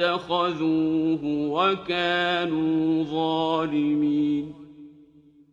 اتَّخَذُوهُ وَكَانُوا ظَالِمِينَ.